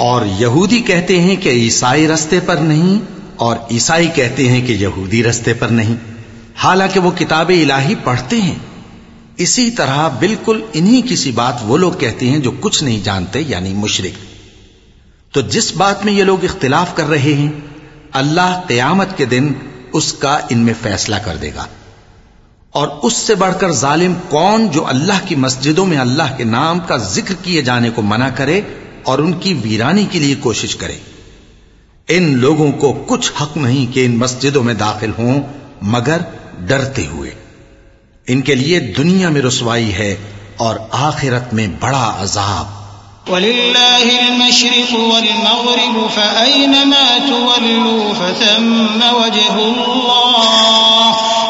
और यहूदी कहते हैं कि ईसाई रस्ते पर नहीं और ईसाई कहते हैं कि यहूदी रस्ते पर नहीं। हालाँकि वो किताब इलाही पढ़ते हैं। इसी तरह बिल्कुल इन्हीं किसी बात वो लोग कहते हैं जो कुछ नहीं जानते, यानी मुशरिक। तो जिस बात में ये लोग इख्तिलाफ कर रहे हैं, अल्लाह कयामत के दिन उसका इनमें फैसला कर देगा। और उससे बढ़कर जालिम कौन जो अल्लाह की मस्जिदों में अल्लाह के नाम का ज़िक्र किए जाने को मना करे और उनकी वीरानी के लिए कोशिश करे। इन लोगों को कुछ हक नहीं कि इन मस्जिदों में दाखिल हों, मगर डरते हुए। इनके लिए दुनिया में रसवाई है और आखिरत में बड़ा अजाब। वलिल्लाहिल-मशरिक़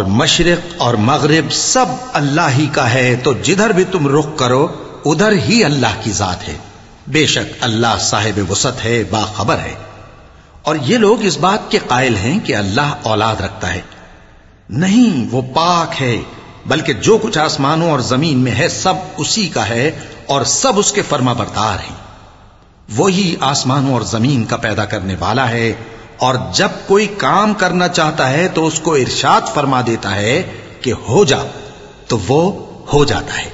और मशरक और मगरब सब अल्लाह ही का है तो जिधर भी तुम रुख करो, उधर ही अल्लाह की जात है। बेशक अल्लाह साहिब वसत है, बाखबर है। और ये लोग इस बात के कायल हैं कि अल्लाह औलाद रखता है। नहीं, वो पाक है, बल्कि जो कुछ आसमानों और ज़मीन में है, सब उसी का है और सब उसके फर्मा बरदार हैं। वही आसमानों और ज़मीन का पैदा करने वाला है और जब कोई काम करना चाहता है तो उसको इरशाद फरमा देता है कि हो जा तो वो हो जाता है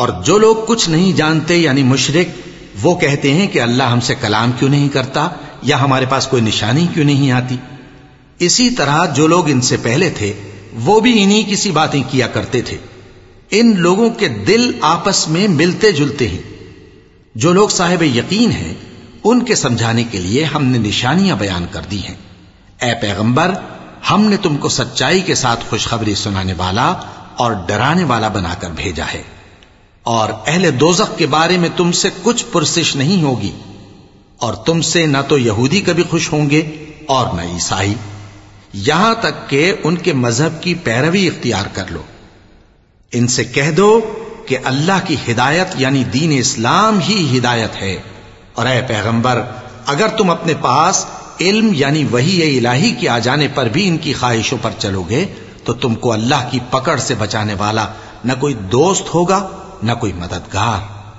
और जो लोग कुछ नहीं जानते यानी मुशरिक वो कहते हैं कि अल्लाह हमसे कलाम क्यों नहीं करता या हमारे पास कोई निशानी क्यों नहीं आती इसी तरह जो लोग इनसे पहले थे वो भी इन्हीं किसी बातें किया करते थे इन लोगों के दिल आपस में मिलते जुलते हैं जो लोग साहिब यकीन हैं उनके समझाने के लिए हमने निशानियां बयान कर दी हैं ए पैगंबर, हमने तुमको सच्चाई के साथ खुशखबरी सुनाने वाला और डराने वाला बनाकर भेजा है। और अहले दोजख के बारे में तुमसे कुछ पुरसिश नहीं होगी। और तुमसे न तो यहूदी कभी खुश होंगे और न ईसाई। यहाँ तक के उनके मज़हब की पैरवी इख्तियार कर लो। इनसे कह दो कि अल्लाह की हिदायत यानी दीन इस्लाम ही हिदायत है। और अय पैगंबर, अगर तुम अपने पास इल्म यानी वही इलाही के आ जाने पर भी इनकी ख्वाहिशों पर चलोगे तो तुमको अल्लाह की पकड़ से बचाने वाला न कोई दोस्त होगा न कोई मददगार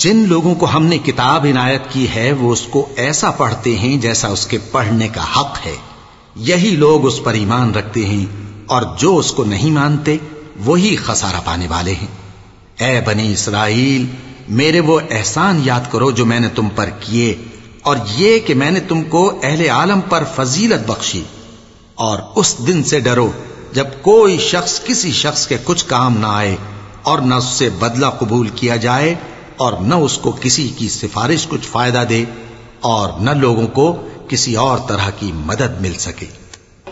जिन लोगों को हमने किताब इनायत की है, वो उसको ऐसा पढ़ते हैं जैसा उसके पढ़ने का हक है। यही लोग उस पर ईमान रखते हैं और जो उसको नहीं मानते, वही खसारा पाने वाले हैं। ए बनी इसराइल, मेरे वो एहसान याद करो जो मैंने तुम पर किए, और ये कि मैंने तुमको अहले आलम पर फजीलत बख्शी। और उस दिन से डरो जब कोई शख्स किसी शख्स के कुछ काम ना आए और न उससे बदला कबूल किया जाए और न उसको किसी की सिफारिश कुछ फायदा दे और न लोगों को किसी और तरह की मदद मिल सके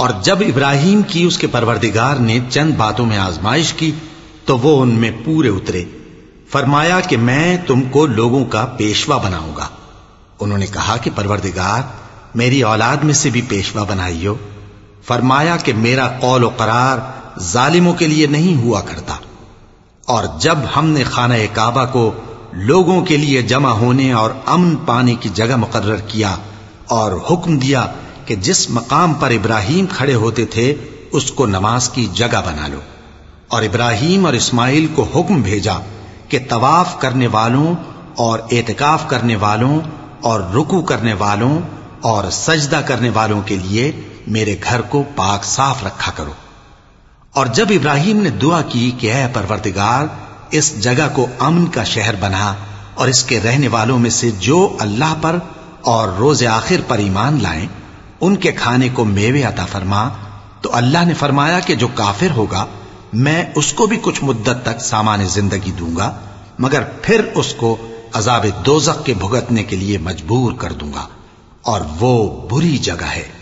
और जब इब्राहिम की उसके परवरदिगार ने चंद बातों में आजमाइश की तो वो उनमें पूरे उतरे फरमाया कि मैं तुमको लोगों का पेशवा बनाऊँगा। उन्होंने कहा कि, परवरदिगार, मेरी औलाद में से भी पेशवा बनाइयो। फरमाया कि मेरा कौल करार जालिमों के लिए नहीं हुआ करता। और जब हमने खाना काबा को लोगों के लिए जमा होने और अमन पाने की जगह मुकर्र किया और हुक्म दिया कि जिस मकाम पर इब्राहिम खड़े होते थे, उसको नमाज़ की जगह बना लो। और इब्राहिम और इस्माइल को हुक्म भेजा कि तवाफ करने वालों और एतकाफ करने वालों और रुकू करने वालों और सजदा करने वालों के लिए मेरे घर को पाक साफ़ रखा करो। और जब इब्राहिम ने दुआ की कि अः परवरदिगार, इस जगह को अमन का शहर बना और इसके रहने वालों में से जो अल्लाह पर और रोज आखिर पर ईमान लाए, उनके खाने को मेवे अता फरमा। तो अल्लाह ने फरमाया कि जो काफिर होगा मैं उसको भी कुछ मुद्दत तक सामान्य ज़िंदगी दूँगा, मगर फिर उसको अजाब दोजक के भुगतने के लिए मजबूर कर दूँगा, और वो बुरी जगह है।